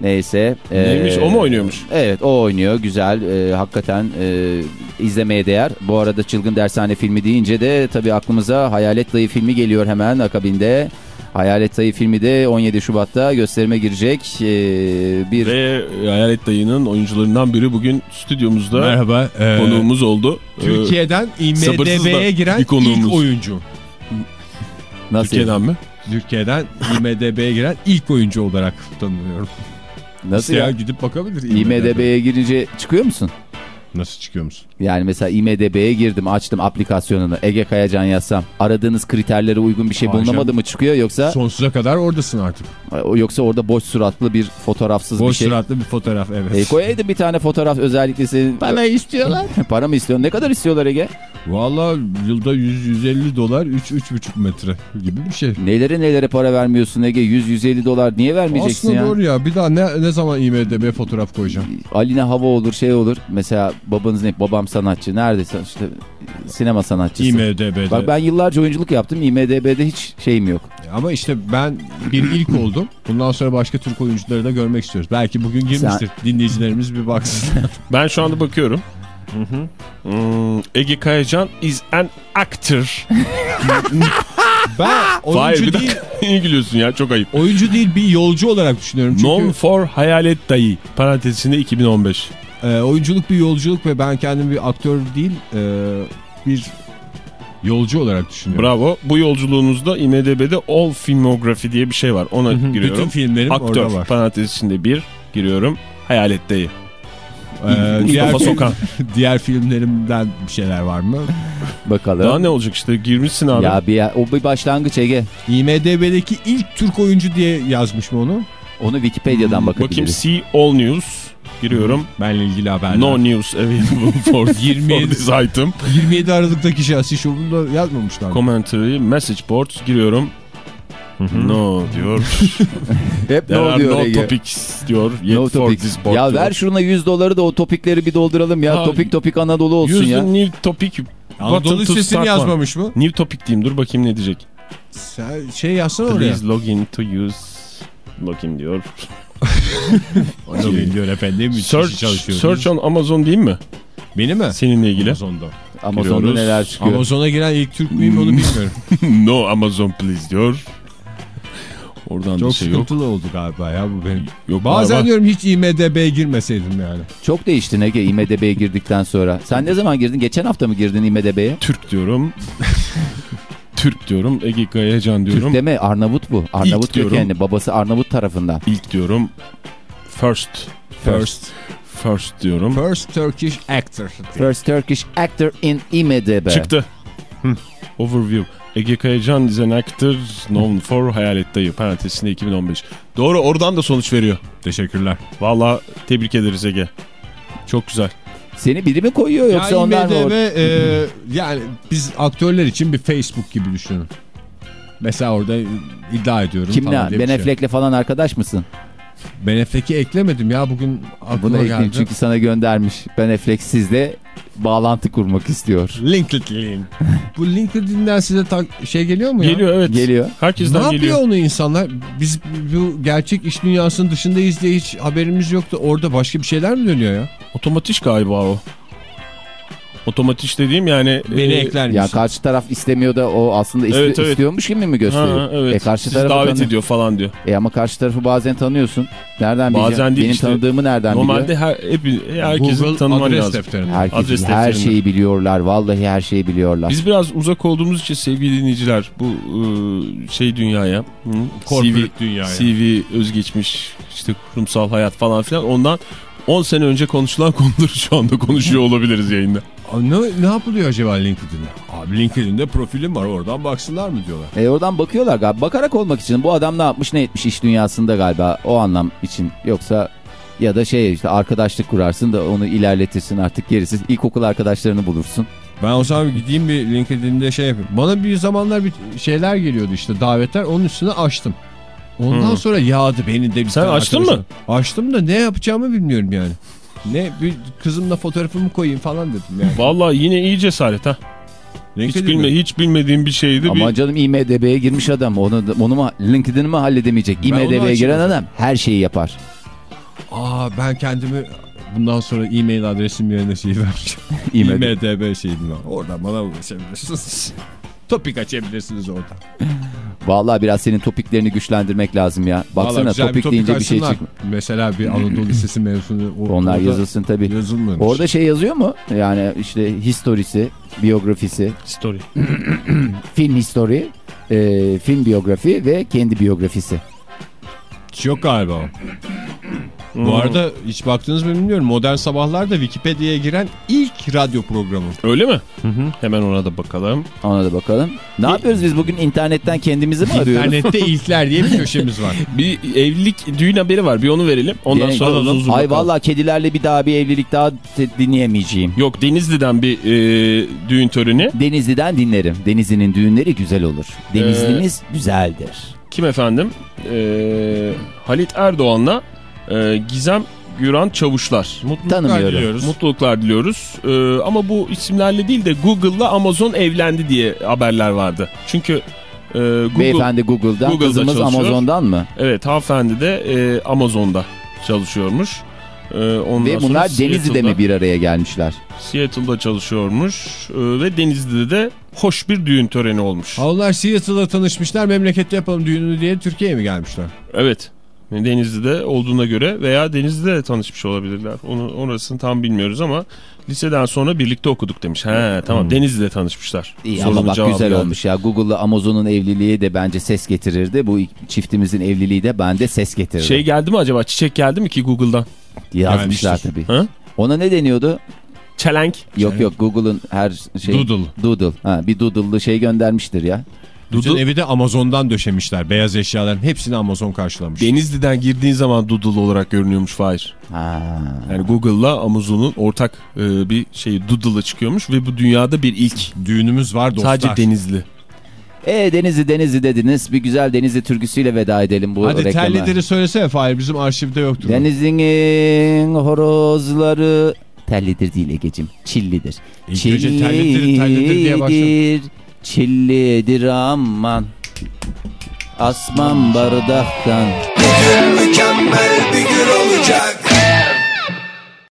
Neyse. ee, Neymiş o mu oynuyormuş? Evet o oynuyor güzel Ee, hakikaten ee, izlemeye değer. Bu arada Çılgın Dershane filmi deyince de tabii aklımıza Hayalet Dayı filmi geliyor hemen akabinde. Hayalet Dayı filmi de 17 Şubat'ta gösterime girecek. Ee, bir Ve Hayalet Dayı'nın oyuncularından biri bugün stüdyomuzda Merhaba. e, konuğumuz oldu. Ee, Türkiye'den IMDB'ye giren bir ilk oyuncu. Nasıl Türkiye'den mi? Türkiye'den IMDB'ye giren ilk oyuncu olarak tanınıyorum. nasıl ya ya? gidip bakabilir. IMDB'ye girince çıkıyor musun? Nasıl çıkıyor musun? Yani mesela IMDB'ye girdim açtım aplikasyonunu Ege Kayacan yazsam aradığınız kriterlere uygun bir şey Hocam. bulunamadı mı çıkıyor yoksa Sonsuza kadar oradasın artık. yoksa orada boş suratlı bir fotoğrafsız bir Boş şey. suratlı bir fotoğraf evet. E, koyaydın bir tane fotoğraf özellikle senin. Bana istiyorlar. [LAUGHS] Para mı istiyorsun? Ne kadar istiyorlar Ege? Valla yılda 100-150 dolar 3-3,5 metre gibi bir şey. Nelere nelere para vermiyorsun Ege? 100-150 dolar niye vermeyeceksin Aslında ya? doğru ya. Bir daha ne, ne zaman IMDB fotoğraf koyacağım? Aline hava olur şey olur. Mesela babanız ne? Babam sanatçı. Neredeyse işte sinema sanatçısı. IMDB'de. Bak ben yıllarca oyunculuk yaptım. IMDB'de hiç şeyim yok. Ama işte ben bir ilk oldum. Bundan sonra başka Türk oyuncuları da görmek istiyoruz. Belki bugün girmiştir. Dinleyicilerimiz bir baksın. [LAUGHS] Ben şu anda bakıyorum. Hmm, Ege Kayacan is an actor. [LAUGHS] ben Hayır oyuncu bir değil. [LAUGHS] Niye gülüyorsun ya çok ayıp. oyuncu değil bir yolcu olarak düşünüyorum. Çünkü Known for Hayalet Dayı. Parantezinde 2015. e, oyunculuk bir yolculuk ve ben kendim bir aktör değil e, bir yolcu olarak düşünüyorum. Bravo. Bu yolculuğunuzda IMDB'de All Filmography diye bir şey var. Ona Hı, giriyorum. Bütün filmlerim orada Aktör var. parantez içinde bir giriyorum. Hayalet Dayı. Ee, diğer, film- Sokan. [LAUGHS] diğer filmlerimden bir şeyler var mı? [LAUGHS] Bakalım. Daha ne olacak işte girmişsin abi. Ya bir o bir başlangıç Ege. IMDB'deki ilk Türk oyuncu diye yazmış mı onu? Onu Wikipedia'dan Hmm, Bakayım bakabiliriz. see all news. Giriyorum. Benle ilgili haberler. No news available [LAUGHS] for, [LAUGHS] 27 for this item. 27 Aralık'taki şahsi şovunda yazmamışlar. Commentary, message boards giriyorum. No diyor. [LAUGHS] Hep There are oluyor no Ege? topics diyor. Yet No for topics. this board Ya diyor. ver şuna 100 doları da o topikleri bir dolduralım ya. Ha, topik topik Anadolu olsun ya. the new topic. Anadolu one. yazmamış mı? New topic diyeyim dur bakayım ne diyecek. Sen şey yazsana oraya. Please login to use login diyor. [LAUGHS] Anadolu diyor efendim. Search, search on Amazon diyeyim mi? Beni mi? Seninle ilgili. Amazon'da. Amazon'da Giriyoruz. neler çıkıyor. Amazon'a giren ilk Türk müyüm onu bilmiyorum. [LAUGHS] no Amazon please diyor. Oradan Çok şey yok. sıkıntılı oldu galiba ya bu benim. Yok Bazen galiba. diyorum hiç IMDB'ye girmeseydim yani. Çok değişti Ege IMDB'ye girdikten sonra. Sen ne zaman girdin? Geçen hafta mı girdin IMDB'ye? Türk diyorum. [LAUGHS] Türk diyorum. Ege Kayacan diyorum. Türk deme Arnavut bu. Arnavut İlk diyorum. kökenli. Babası Arnavut tarafından. İlk diyorum. First. First. First diyorum. First Turkish actor. First Turkish actor in IMDB. Çıktı. Overview. Ege Kayacan is an actor known for Hayalet Dayı. Parantezinde 2015. Doğru oradan da sonuç veriyor. Teşekkürler. Valla tebrik ederiz Ege. Çok güzel. Seni biri mi koyuyor yoksa ya onlar mı? E, yani biz aktörler için bir Facebook gibi düşünün. Mesela orada iddia ediyorum. Kimle? falan diye bir Ben şey. Affleck'le falan arkadaş mısın? Ben Affleck'i eklemedim ya bugün Bunu aklıma ekleyeyim geldi. çünkü sana göndermiş. Ben Affleck sizle bağlantı kurmak istiyor. LinkedIn. [LAUGHS] Bu LinkedIn'den size ta- şey geliyor mu ya? Geliyor evet. Geliyor. Ne Herkesten yapıyor geliyor. onu insanlar? Biz bu gerçek iş dünyasının dışındayız diye hiç haberimiz yoktu. Orada başka bir şeyler mi dönüyor ya? Otomatik galiba o. Otomatik dediğim yani. Beni e, ekler misin? Ya karşı taraf istemiyor da o aslında iste- Evet, evet. istiyormuş gibi mi gösteriyor? Ha, evet. E karşı Sizi tarafı davet tanı- ediyor falan diyor. E ama karşı tarafı bazen tanıyorsun. Nereden Bazen değil Benim işte. tanıdığımı nereden Normalde biliyor? her, hep, herkesin Google tanıman adres lazım. defterinde. Herkes, adres her defterinde. şeyi biliyorlar. Vallahi her şeyi biliyorlar. Biz biraz uzak olduğumuz için sevgili dinleyiciler bu e, şey dünyaya, Corporate dünyaya. CV, özgeçmiş, işte kurumsal hayat falan filan ondan 10 sene önce konuşulan [LAUGHS] konuları şu anda konuşuyor olabiliriz yayında. Ne, ne yapılıyor acaba LinkedIn'de? Abi LinkedIn'de profilim var oradan baksınlar mı diyorlar. E oradan bakıyorlar galiba. Bakarak olmak için. Bu adam ne yapmış ne etmiş iş dünyasında galiba. O anlam için. Yoksa ya da şey işte arkadaşlık kurarsın da onu ilerletirsin artık gerisi. İlkokul arkadaşlarını bulursun. Ben o zaman gideyim bir LinkedIn'de şey yapayım. Bana bir zamanlar bir şeyler geliyordu işte davetler onun üstüne açtım. Ondan Hmm. sonra yağdı benim de bir Sen açtın arkadaşım. mı? Açtım da ne yapacağımı bilmiyorum yani. Ne bir kızımla fotoğrafımı koyayım falan dedim yani. Vallahi yine iyi cesaret ha. Hiç, bilme, hiç bilmediğim bir şeydi. Ama bir... canım IMDB'ye girmiş adam. Onu, onu mu, LinkedIn'i mi halledemeyecek? IMDB'ye giren adam her şeyi yapar. Aa ben kendimi bundan sonra e-mail adresim yerine şey vermişim. [LAUGHS] IMDB. IMDB şeydim. Oradan bana ulaşabilirsiniz. Topik açabilirsiniz orada. Vallahi biraz senin topiklerini güçlendirmek lazım ya. Baksana Vallahi güzel topik, deyince bir şey çıkmıyor. Mesela bir Anadolu Lisesi mezunu. o- [LAUGHS] Onlar orada yazılsın tabii. Yazılmamış. Orada şey yazıyor mu? Yani işte historisi, biyografisi, Story. [CLEARS THROAT] film history, e, film biyografi ve kendi biyografisi. Yok galiba o. Bu arada hiç baktınız mı bilmiyorum. Modern Sabahlar da Wikipedia'ya giren ilk radyo programı. Öyle mi? Hemen ona da bakalım. Ona da bakalım. Ne yapıyoruz biz bugün internetten kendimizi mi arıyoruz? İnternette [LAUGHS] ilkler diye bir köşemiz var. [LAUGHS] Bir evlilik düğün haberi var. Bir onu verelim. Ondan Gene- sonra uzun uzun Ay vallahi kedilerle bir daha bir evlilik daha dinleyemeyeceğim. Yok Denizli'den bir e, düğün töreni. Denizli'den dinlerim. Denizli'nin düğünleri güzel olur. Denizli'miz Ee, güzeldir. Kim efendim? E, Halit Erdoğan'la e, Gizem Güran Çavuşlar. Tanımıyorum. diliyoruz. Mutluluklar diliyoruz. E, ama bu isimlerle değil de Google'la Amazon evlendi diye haberler vardı. Çünkü e, Google, Beyefendi Google'dan, Google'da kızımız çalışıyor. Amazon'dan mı? evet hanımefendi de e, Amazon'da çalışıyormuş. E, ondan Ve sonra bunlar Denizli'de mi bir araya gelmişler? Seattle'da çalışıyormuş e, ve Denizli'de de hoş bir düğün töreni olmuş. Onlar Seattle'da tanışmışlar memlekette yapalım düğününü diye Türkiye'ye mi gelmişler? Evet. Denizli'de olduğuna göre veya Denizli'de de tanışmış olabilirler. Onu orasını tam bilmiyoruz ama liseden sonra birlikte okuduk demiş. He tamam Denizli'de tanışmışlar. İyi Sorunun ama bak güzel geldi. olmuş ya. Google'la Amazon'un evliliği de bence ses getirirdi. Bu çiftimizin evliliği de bende ses getirirdi. Şey geldi mi acaba? Çiçek geldi mi ki Google'dan? Yazmışlar tabii. Ha? Ona ne deniyordu? Çelenk. Yok yok Google'ın her şey. Doodle. Doodle. Ha, bir doodle'lı şey göndermiştir ya. Bütün Dudu- evi de Amazon'dan döşemişler. Beyaz eşyaların hepsini Amazon karşılamış. Denizli'den girdiğin zaman Doodle olarak görünüyormuş Fahir. Ha. Yani Google'la Amazon'un ortak e, bir şey Doodle'la çıkıyormuş ve bu dünyada bir ilk. Düğünümüz var dostlar. Sadece Denizli. E Denizli Denizli dediniz. Bir güzel Denizli türküsüyle veda edelim bu Hadi reklama. tellileri söylesene Fahir bizim arşivde yoktur. Denizli'nin horozları tellidir değil Ege'cim. Çillidir. İlk önce tellidir, tellidir diye başladı. Çillidir, aman. Asman bardaktan. Mükemmel bir gün olacak